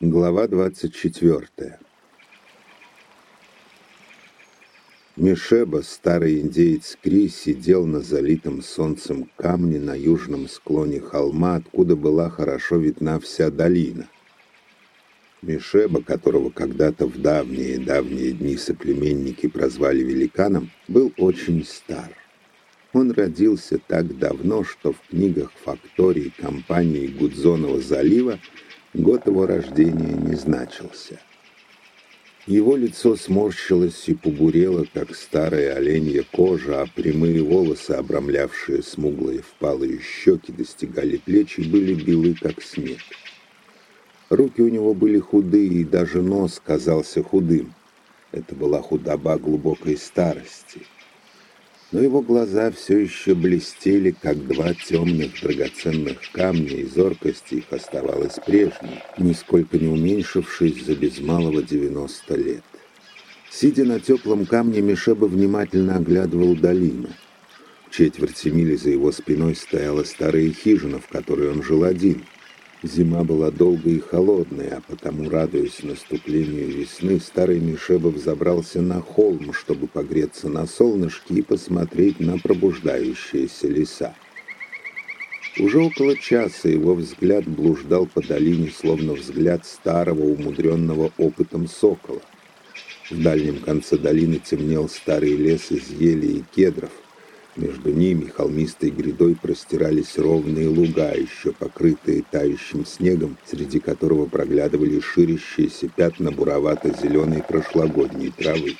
Глава 24 Мишеба, старый индеец Кри, сидел на залитом солнцем камне на южном склоне холма, откуда была хорошо видна вся долина. Мишеба, которого когда-то в давние-давние дни соплеменники прозвали великаном, был очень стар. Он родился так давно, что в книгах фактории компании Гудзонова залива год его рождения не значился. Его лицо сморщилось и побурело, как старая оленья кожа, а прямые волосы, обрамлявшие смуглые впалые щеки, достигали плеч и были белы, как снег. Руки у него были худые, и даже нос казался худым. Это была худоба глубокой старости — но его глаза все еще блестели, как два темных драгоценных камня, и зоркость их оставалась прежней, нисколько не уменьшившись за без малого 90 лет. Сидя на теплом камне, Мишеба внимательно оглядывал долину. В четверти мили за его спиной стояла старая хижина, в которой он жил один — Зима была долгой и холодной, а потому, радуясь наступлению весны, старый Мишебов забрался на холм, чтобы погреться на солнышке и посмотреть на пробуждающиеся леса. Уже около часа его взгляд блуждал по долине, словно взгляд старого, умудренного опытом сокола. В дальнем конце долины темнел старый лес из ели и кедров – между ними холмистой грядой простирались ровные луга, еще покрытые тающим снегом, среди которого проглядывали ширящиеся пятна буровато-зеленой прошлогодней травы.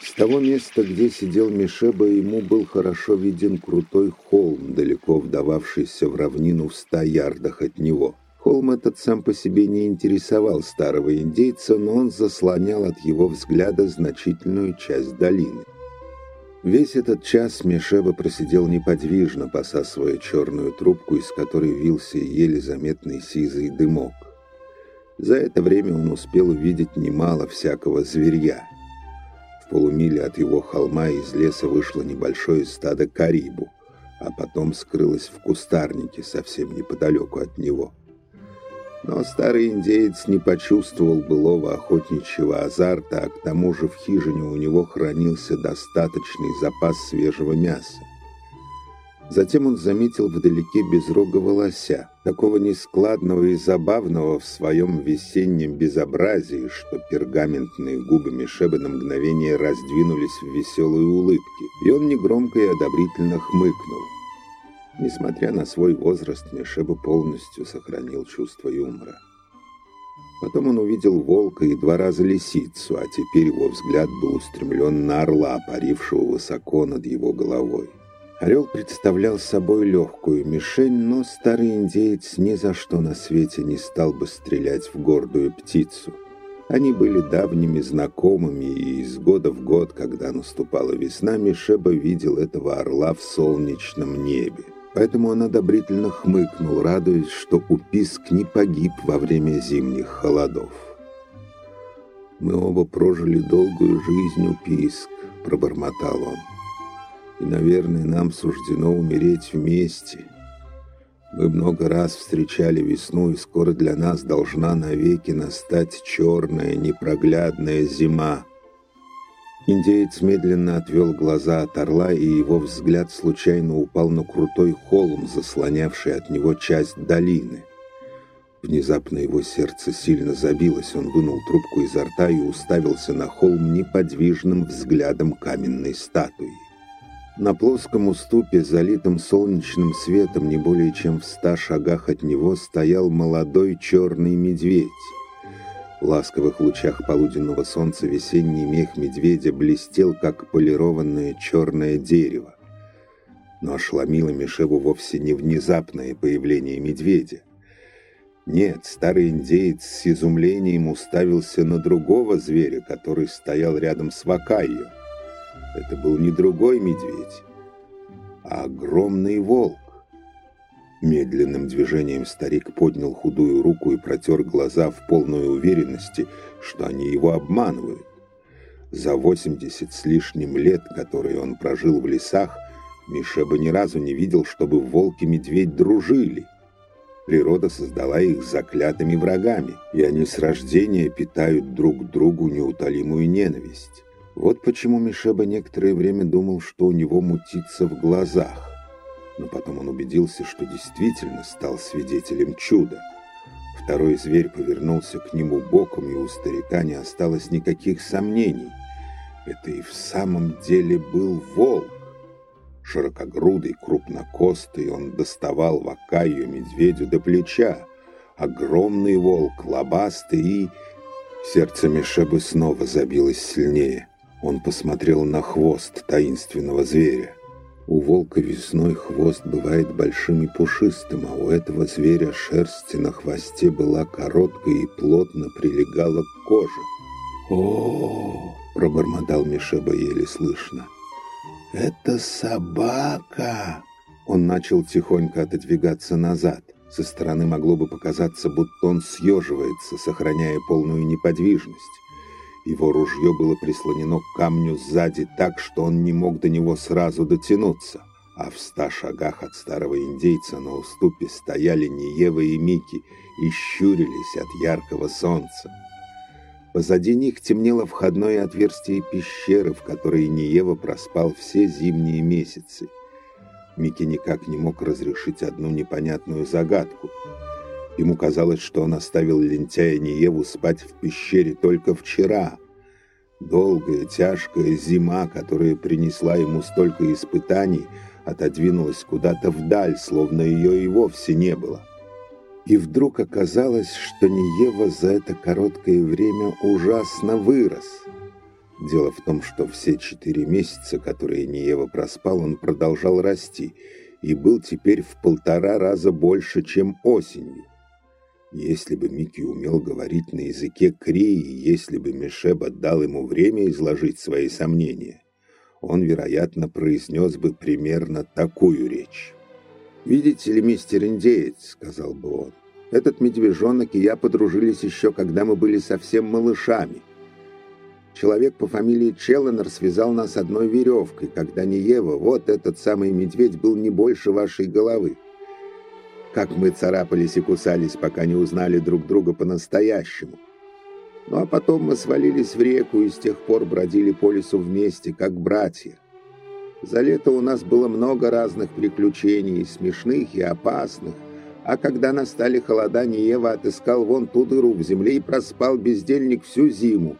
С того места, где сидел Мишеба, ему был хорошо виден крутой холм, далеко вдававшийся в равнину в ста ярдах от него. Холм этот сам по себе не интересовал старого индейца, но он заслонял от его взгляда значительную часть долины. Весь этот час Мишеба просидел неподвижно, посасывая черную трубку, из которой вился еле заметный сизый дымок. За это время он успел увидеть немало всякого зверья. В полумиле от его холма из леса вышло небольшое стадо карибу, а потом скрылось в кустарнике совсем неподалеку от него. Но старый индеец не почувствовал былого охотничьего азарта, а к тому же в хижине у него хранился достаточный запас свежего мяса. Затем он заметил вдалеке безрогого лося, такого нескладного и забавного в своем весеннем безобразии, что пергаментные губы Мишеба на мгновение раздвинулись в веселые улыбки, и он негромко и одобрительно хмыкнул. Несмотря на свой возраст, Мишеба полностью сохранил чувство юмора. Потом он увидел волка и два раза лисицу, а теперь его взгляд был устремлен на орла, парившего высоко над его головой. Орел представлял собой легкую мишень, но старый индеец ни за что на свете не стал бы стрелять в гордую птицу. Они были давними знакомыми, и из года в год, когда наступала весна, Мишеба видел этого орла в солнечном небе. Поэтому он одобрительно хмыкнул, радуясь, что Уписк не погиб во время зимних холодов. «Мы оба прожили долгую жизнь, Уписк», — пробормотал он. «И, наверное, нам суждено умереть вместе. Мы много раз встречали весну, и скоро для нас должна навеки настать черная непроглядная зима». Индеец медленно отвел глаза от орла, и его взгляд случайно упал на крутой холм, заслонявший от него часть долины. Внезапно его сердце сильно забилось, он вынул трубку изо рта и уставился на холм неподвижным взглядом каменной статуи. На плоском уступе, залитом солнечным светом, не более чем в ста шагах от него, стоял молодой черный медведь. В ласковых лучах полуденного солнца весенний мех медведя блестел, как полированное черное дерево. Но ошеломило Мишеву вовсе не внезапное появление медведя. Нет, старый индеец с изумлением уставился на другого зверя, который стоял рядом с Вакайо. Это был не другой медведь, а огромный волк. Медленным движением старик поднял худую руку и протер глаза в полной уверенности, что они его обманывают. За 80 с лишним лет, которые он прожил в лесах, Миша бы ни разу не видел, чтобы волк и медведь дружили. Природа создала их заклятыми врагами, и они с рождения питают друг другу неутолимую ненависть. Вот почему Мишеба некоторое время думал, что у него мутится в глазах. Но потом он убедился, что действительно стал свидетелем чуда. Второй зверь повернулся к нему боком, и у старика не осталось никаких сомнений. Это и в самом деле был волк. Широкогрудый, крупнокостый, он доставал Вакаю медведю до плеча. Огромный волк, лобастый и... Сердце Мишебы снова забилось сильнее. Он посмотрел на хвост таинственного зверя. У волка весной хвост бывает большим и пушистым, а у этого зверя шерсть на хвосте была короткой и плотно прилегала к коже. о пробормотал Мишеба еле слышно. «Это собака!» Он начал тихонько отодвигаться назад. Со стороны могло бы показаться, будто он съеживается, сохраняя полную неподвижность. Его ружье было прислонено к камню сзади так, что он не мог до него сразу дотянуться. А в ста шагах от старого индейца на уступе стояли Ниева и Мики и щурились от яркого солнца. Позади них темнело входное отверстие пещеры, в которой Ниева проспал все зимние месяцы. Микки никак не мог разрешить одну непонятную загадку. Ему казалось, что он оставил лентяя Ниеву спать в пещере только вчера. Долгая, тяжкая зима, которая принесла ему столько испытаний, отодвинулась куда-то вдаль, словно ее и вовсе не было. И вдруг оказалось, что Ниева за это короткое время ужасно вырос. Дело в том, что все четыре месяца, которые Ниева проспал, он продолжал расти и был теперь в полтора раза больше, чем осенью. Если бы Микки умел говорить на языке Крии, если бы Мишеб дал ему время изложить свои сомнения, он, вероятно, произнес бы примерно такую речь. «Видите ли, мистер Индеец», — сказал бы он, — «этот медвежонок и я подружились еще, когда мы были совсем малышами. Человек по фамилии Челленер связал нас одной веревкой, когда не Ева, вот этот самый медведь был не больше вашей головы. Как мы царапались и кусались, пока не узнали друг друга по-настоящему. Ну а потом мы свалились в реку и с тех пор бродили по лесу вместе, как братья. За лето у нас было много разных приключений, смешных и опасных. А когда настали холода, Ниева отыскал вон ту дыру в земле и проспал бездельник всю зиму.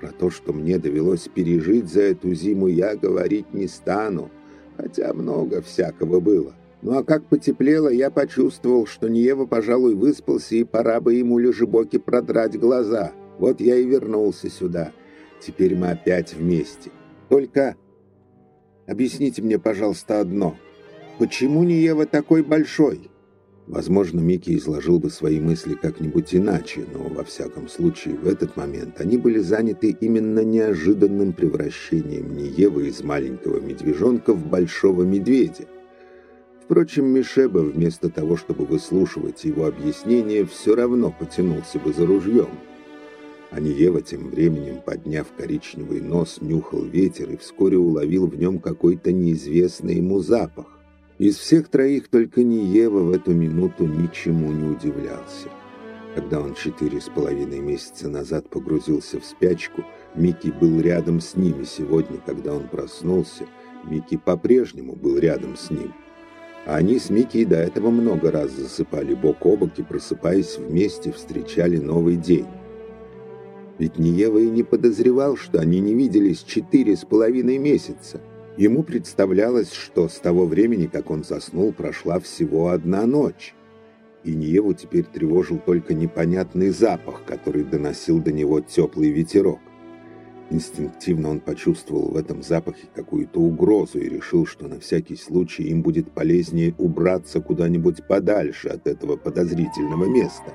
Про то, что мне довелось пережить за эту зиму, я говорить не стану, хотя много всякого было. Ну а как потеплело, я почувствовал, что Ниева, пожалуй, выспался, и пора бы ему лежебоки продрать глаза. Вот я и вернулся сюда. Теперь мы опять вместе. Только Объясните мне, пожалуйста, одно. Почему не Ева такой большой?» Возможно, Микки изложил бы свои мысли как-нибудь иначе, но, во всяком случае, в этот момент они были заняты именно неожиданным превращением Ниевы из маленького медвежонка в большого медведя. Впрочем, Мишеба, вместо того, чтобы выслушивать его объяснение, все равно потянулся бы за ружьем. А Ниева тем временем, подняв коричневый нос, нюхал ветер и вскоре уловил в нем какой-то неизвестный ему запах. Из всех троих только Ниева в эту минуту ничему не удивлялся. Когда он четыре с половиной месяца назад погрузился в спячку, Микки был рядом с ними сегодня, когда он проснулся. Микки по-прежнему был рядом с ним. Они с Микки до этого много раз засыпали бок о бок и, просыпаясь вместе, встречали новый день. Ведь Ниева и не подозревал, что они не виделись четыре с половиной месяца. Ему представлялось, что с того времени, как он заснул, прошла всего одна ночь. И Ниеву теперь тревожил только непонятный запах, который доносил до него теплый ветерок. Инстинктивно он почувствовал в этом запахе какую-то угрозу и решил, что на всякий случай им будет полезнее убраться куда-нибудь подальше от этого подозрительного места.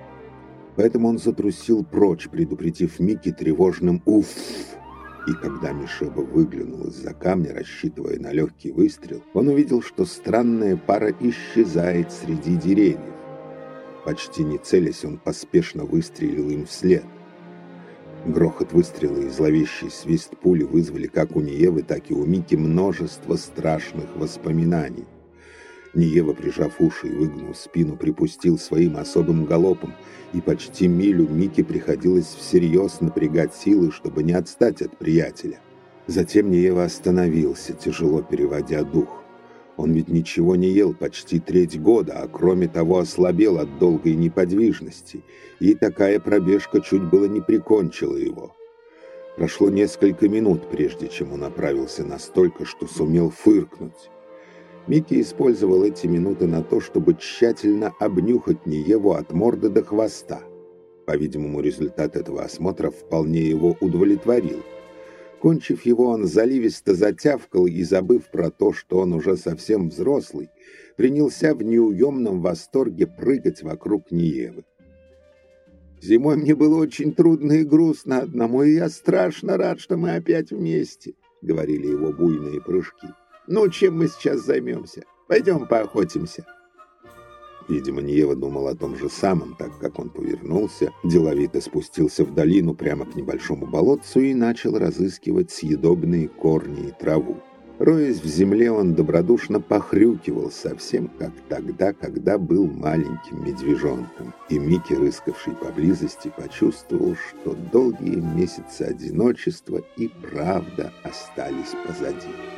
Поэтому он затрусил прочь, предупредив Микки тревожным «Уф!». И когда Мишеба выглянул из-за камня, рассчитывая на легкий выстрел, он увидел, что странная пара исчезает среди деревьев. Почти не целясь, он поспешно выстрелил им вслед. Грохот выстрела и зловещий свист пули вызвали как у Ниевы, так и у Мики множество страшных воспоминаний. Ниева, прижав уши и выгнув спину, припустил своим особым галопом, и почти милю Мике приходилось всерьез напрягать силы, чтобы не отстать от приятеля. Затем Ниева остановился, тяжело переводя дух. Он ведь ничего не ел почти треть года, а кроме того ослабел от долгой неподвижности, и такая пробежка чуть было не прикончила его. Прошло несколько минут, прежде чем он оправился настолько, что сумел фыркнуть. Микки использовал эти минуты на то, чтобы тщательно обнюхать Ниеву от морды до хвоста. По-видимому, результат этого осмотра вполне его удовлетворил. Кончив его, он заливисто затявкал и, забыв про то, что он уже совсем взрослый, принялся в неуемном восторге прыгать вокруг Ниевы. «Зимой мне было очень трудно и грустно одному, и я страшно рад, что мы опять вместе», — говорили его буйные прыжки. Ну, чем мы сейчас займемся? Пойдем поохотимся. Видимо, Ниева думал о том же самом, так как он повернулся, деловито спустился в долину прямо к небольшому болотцу и начал разыскивать съедобные корни и траву. Роясь в земле, он добродушно похрюкивал, совсем как тогда, когда был маленьким медвежонком. И Микки, рыскавший поблизости, почувствовал, что долгие месяцы одиночества и правда остались позади.